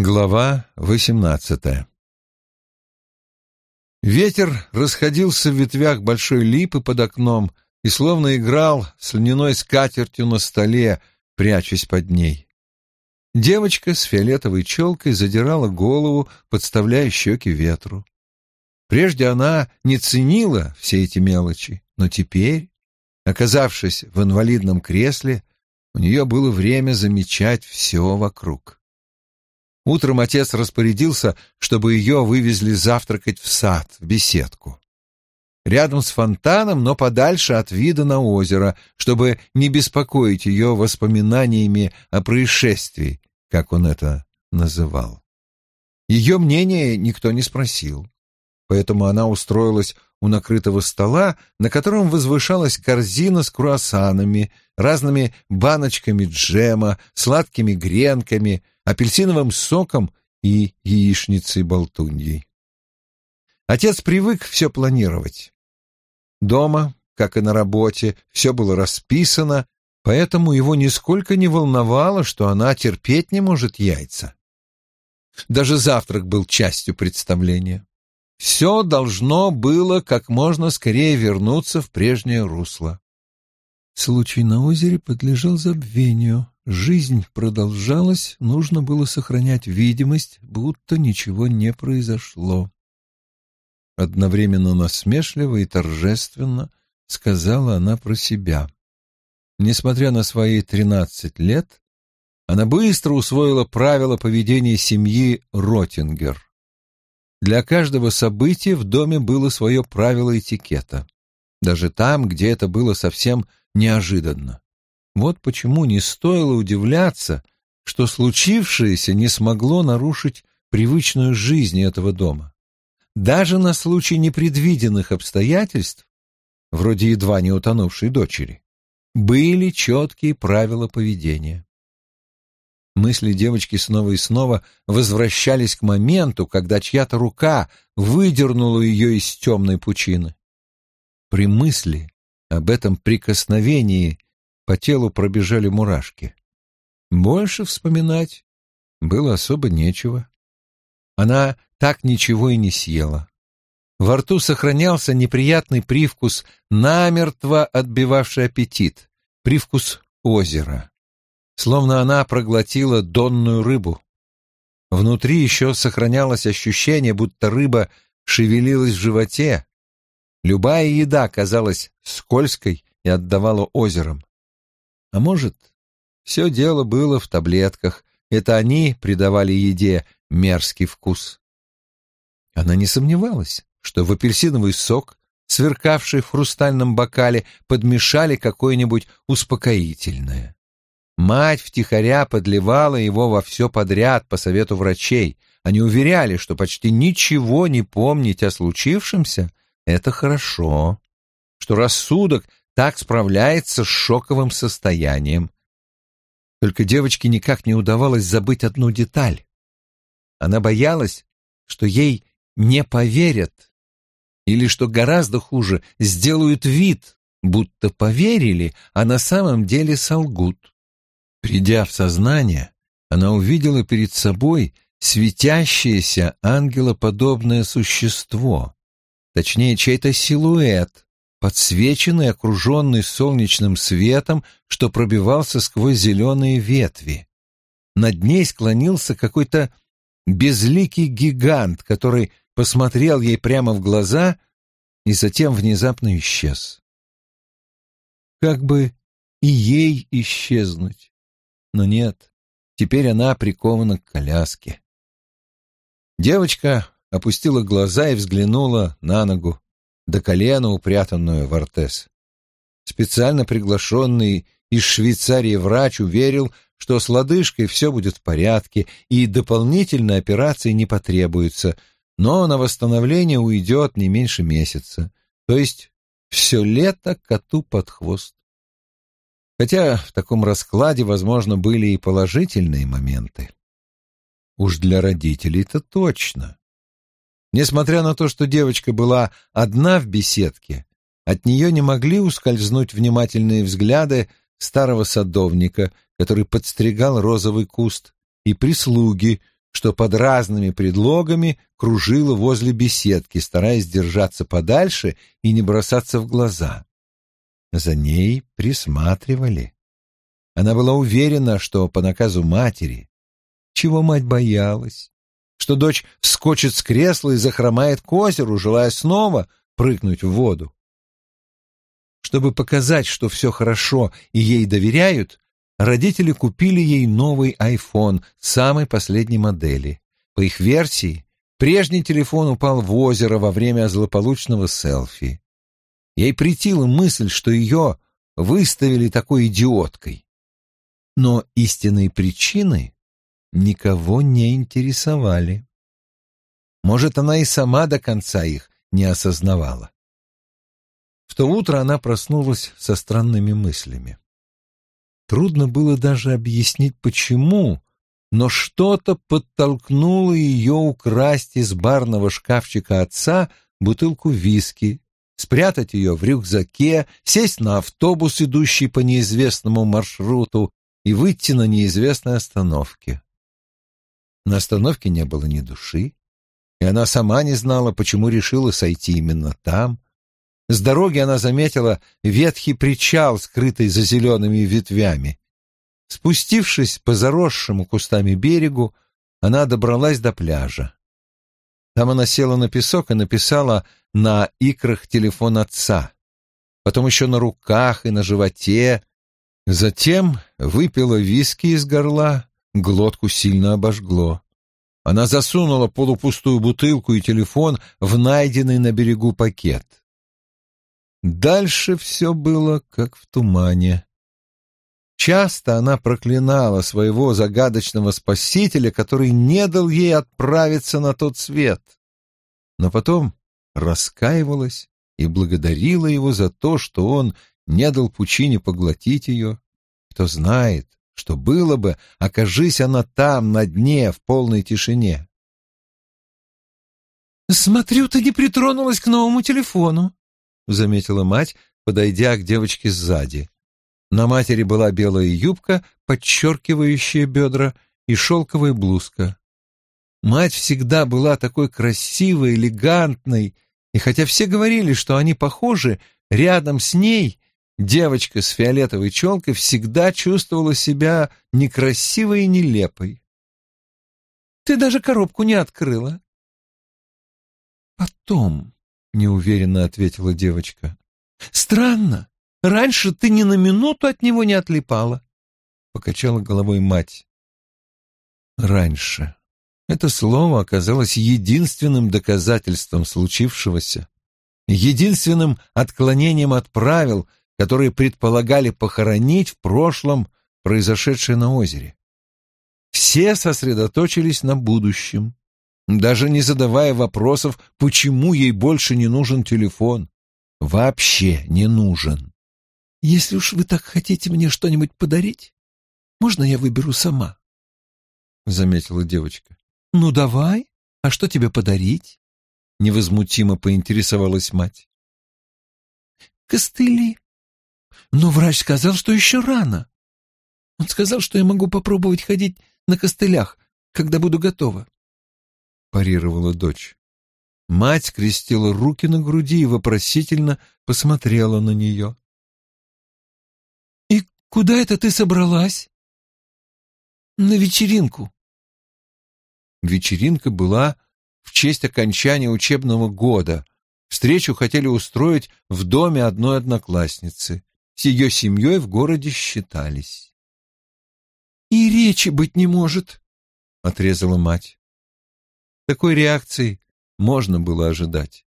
Глава восемнадцатая Ветер расходился в ветвях большой липы под окном и словно играл с льняной скатертью на столе, прячась под ней. Девочка с фиолетовой челкой задирала голову, подставляя щеки ветру. Прежде она не ценила все эти мелочи, но теперь, оказавшись в инвалидном кресле, у нее было время замечать все вокруг. Утром отец распорядился, чтобы ее вывезли завтракать в сад, в беседку. Рядом с фонтаном, но подальше от вида на озеро, чтобы не беспокоить ее воспоминаниями о происшествии, как он это называл. Ее мнение никто не спросил, поэтому она устроилась у накрытого стола, на котором возвышалась корзина с круассанами, разными баночками джема, сладкими гренками, апельсиновым соком и яичницей-болтуньей. Отец привык все планировать. Дома, как и на работе, все было расписано, поэтому его нисколько не волновало, что она терпеть не может яйца. Даже завтрак был частью представления. Все должно было как можно скорее вернуться в прежнее русло. Случай на озере подлежал забвению. Жизнь продолжалась, нужно было сохранять видимость, будто ничего не произошло. Одновременно насмешливо и торжественно сказала она про себя. Несмотря на свои тринадцать лет, она быстро усвоила правила поведения семьи Ротингер. Для каждого события в доме было свое правило этикета, даже там, где это было совсем неожиданно. Вот почему не стоило удивляться, что случившееся не смогло нарушить привычную жизнь этого дома. Даже на случай непредвиденных обстоятельств, вроде едва не утонувшей дочери, были четкие правила поведения. Мысли девочки снова и снова возвращались к моменту, когда чья-то рука выдернула ее из темной пучины. При мысли об этом прикосновении по телу пробежали мурашки. Больше вспоминать было особо нечего. Она так ничего и не съела. Во рту сохранялся неприятный привкус, намертво отбивавший аппетит, привкус озера словно она проглотила донную рыбу. Внутри еще сохранялось ощущение, будто рыба шевелилась в животе. Любая еда казалась скользкой и отдавала озером. А может, все дело было в таблетках, это они придавали еде мерзкий вкус. Она не сомневалась, что в апельсиновый сок, сверкавший в хрустальном бокале, подмешали какое-нибудь успокоительное. Мать втихаря подливала его во все подряд по совету врачей. Они уверяли, что почти ничего не помнить о случившемся — это хорошо, что рассудок так справляется с шоковым состоянием. Только девочке никак не удавалось забыть одну деталь. Она боялась, что ей не поверят, или, что гораздо хуже, сделают вид, будто поверили, а на самом деле солгут. Придя в сознание, она увидела перед собой светящееся ангелоподобное существо, точнее, чей-то силуэт, подсвеченный, окруженный солнечным светом, что пробивался сквозь зеленые ветви. Над ней склонился какой-то безликий гигант, который посмотрел ей прямо в глаза и затем внезапно исчез. Как бы и ей исчезнуть. Но нет, теперь она прикована к коляске. Девочка опустила глаза и взглянула на ногу, до колена упрятанную в ортез. Специально приглашенный из Швейцарии врач уверил, что с лодыжкой все будет в порядке и дополнительной операции не потребуется, но на восстановление уйдет не меньше месяца, то есть все лето коту под хвост. Хотя в таком раскладе, возможно, были и положительные моменты. Уж для родителей это точно. Несмотря на то, что девочка была одна в беседке, от нее не могли ускользнуть внимательные взгляды старого садовника, который подстригал розовый куст, и прислуги, что под разными предлогами кружила возле беседки, стараясь держаться подальше и не бросаться в глаза. За ней присматривали. Она была уверена, что по наказу матери, чего мать боялась, что дочь вскочит с кресла и захромает к озеру, желая снова прыгнуть в воду. Чтобы показать, что все хорошо и ей доверяют, родители купили ей новый iPhone самой последней модели. По их версии, прежний телефон упал в озеро во время злополучного селфи. Ей претила мысль, что ее выставили такой идиоткой. Но истинные причины никого не интересовали. Может, она и сама до конца их не осознавала. В то утро она проснулась со странными мыслями. Трудно было даже объяснить, почему, но что-то подтолкнуло ее украсть из барного шкафчика отца бутылку виски, спрятать ее в рюкзаке, сесть на автобус, идущий по неизвестному маршруту, и выйти на неизвестной остановке. На остановке не было ни души, и она сама не знала, почему решила сойти именно там. С дороги она заметила ветхий причал, скрытый за зелеными ветвями. Спустившись по заросшему кустами берегу, она добралась до пляжа. Там она села на песок и написала на икрах телефон отца, потом еще на руках и на животе. Затем выпила виски из горла, глотку сильно обожгло. Она засунула полупустую бутылку и телефон в найденный на берегу пакет. Дальше все было как в тумане. Часто она проклинала своего загадочного спасителя, который не дал ей отправиться на тот свет. Но потом раскаивалась и благодарила его за то, что он не дал пучине поглотить ее. Кто знает, что было бы, окажись она там, на дне, в полной тишине. «Смотрю, ты не притронулась к новому телефону», — заметила мать, подойдя к девочке сзади. На матери была белая юбка, подчеркивающая бедра, и шелковая блузка. Мать всегда была такой красивой, элегантной, и хотя все говорили, что они похожи, рядом с ней девочка с фиолетовой челкой всегда чувствовала себя некрасивой и нелепой. «Ты даже коробку не открыла». «Потом», — неуверенно ответила девочка. «Странно. Раньше ты ни на минуту от него не отлипала», — покачала головой мать. «Раньше». Это слово оказалось единственным доказательством случившегося, единственным отклонением от правил, которые предполагали похоронить в прошлом произошедшее на озере. Все сосредоточились на будущем, даже не задавая вопросов, почему ей больше не нужен телефон. Вообще не нужен. «Если уж вы так хотите мне что-нибудь подарить, можно я выберу сама?» — заметила девочка. «Ну, давай. А что тебе подарить?» — невозмутимо поинтересовалась мать. «Костыли», но врач сказал, что еще рано. Он сказал, что я могу попробовать ходить на костылях, когда буду готова. Парировала дочь. Мать скрестила руки на груди и вопросительно посмотрела на нее. «И куда это ты собралась?» «На вечеринку». Вечеринка была в честь окончания учебного года. Встречу хотели устроить в доме одной одноклассницы с ее семьей в городе считались. «И речи быть не может», — отрезала мать. Такой реакции можно было ожидать.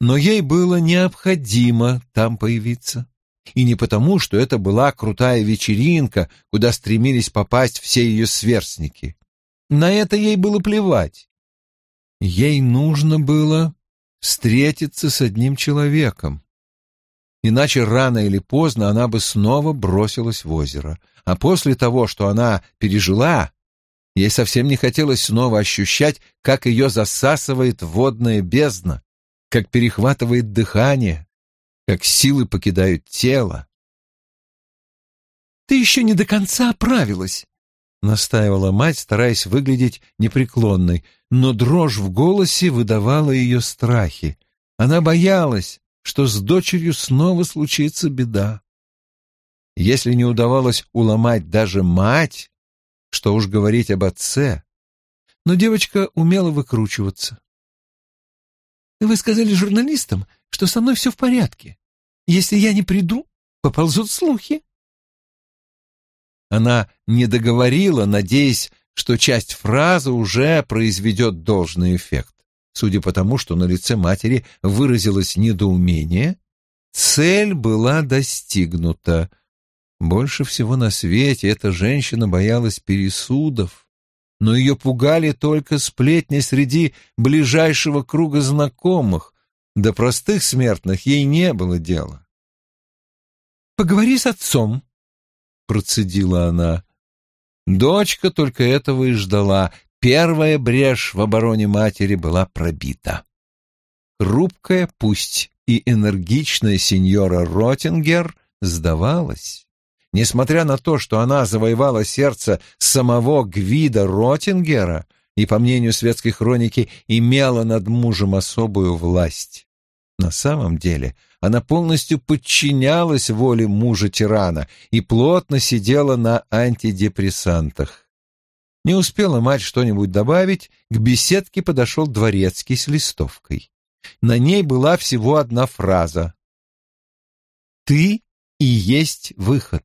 Но ей было необходимо там появиться. И не потому, что это была крутая вечеринка, куда стремились попасть все ее сверстники. На это ей было плевать. Ей нужно было встретиться с одним человеком, Иначе рано или поздно она бы снова бросилась в озеро. А после того, что она пережила, ей совсем не хотелось снова ощущать, как ее засасывает водная бездна, как перехватывает дыхание, как силы покидают тело. «Ты еще не до конца оправилась», — настаивала мать, стараясь выглядеть непреклонной, но дрожь в голосе выдавала ее страхи. Она боялась, что с дочерью снова случится беда. Если не удавалось уломать даже мать, что уж говорить об отце. Но девочка умела выкручиваться. «Вы сказали журналистам, что со мной все в порядке. Если я не приду, поползут слухи». Она не договорила, надеясь, что часть фразы уже произведет должный эффект. Судя по тому, что на лице матери выразилось недоумение, цель была достигнута. Больше всего на свете эта женщина боялась пересудов, но ее пугали только сплетни среди ближайшего круга знакомых, до простых смертных ей не было дела. «Поговори с отцом», — процедила она. Дочка только этого и ждала. Первая брешь в обороне матери была пробита. Хрупкая, пусть и энергичная сеньора Ротингер сдавалась. Несмотря на то, что она завоевала сердце самого Гвида Ротингера и, по мнению светской хроники, имела над мужем особую власть. На самом деле она полностью подчинялась воле мужа-тирана и плотно сидела на антидепрессантах. Не успела мать что-нибудь добавить, к беседке подошел дворецкий с листовкой. На ней была всего одна фраза. «Ты и есть выход».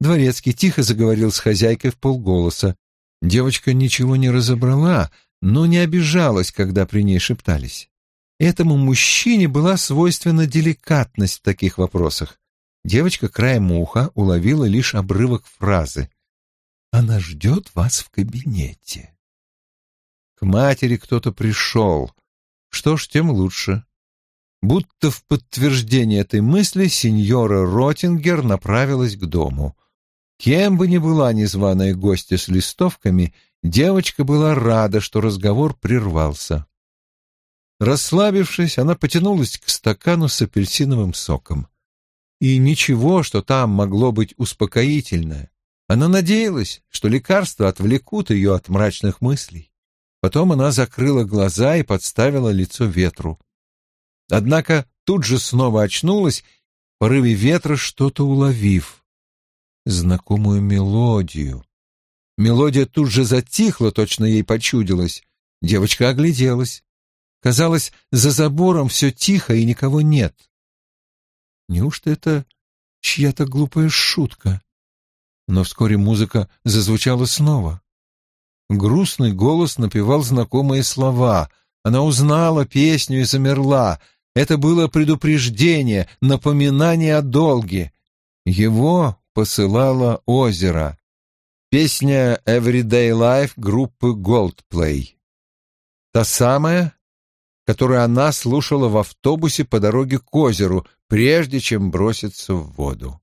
Дворецкий тихо заговорил с хозяйкой в полголоса. Девочка ничего не разобрала, но не обижалась, когда при ней шептались. Этому мужчине была свойственна деликатность в таких вопросах. Девочка краем уха уловила лишь обрывок фразы. «Она ждет вас в кабинете». К матери кто-то пришел. Что ж, тем лучше. Будто в подтверждение этой мысли сеньора Ротингер направилась к дому. Кем бы ни была незваная гостья с листовками, девочка была рада, что разговор прервался. Расслабившись, она потянулась к стакану с апельсиновым соком. И ничего, что там могло быть успокоительное. Она надеялась, что лекарства отвлекут ее от мрачных мыслей. Потом она закрыла глаза и подставила лицо ветру. Однако тут же снова очнулась, в порыве ветра что-то уловив. Знакомую мелодию. Мелодия тут же затихла, точно ей почудилась. Девочка огляделась. Казалось, за забором все тихо и никого нет. Неужто это чья-то глупая шутка? Но вскоре музыка зазвучала снова. Грустный голос напевал знакомые слова. Она узнала песню и замерла. Это было предупреждение, напоминание о долге. Его посылало озеро. Песня «Everyday Life» группы Goldplay. Та самая, которую она слушала в автобусе по дороге к озеру, прежде чем броситься в воду.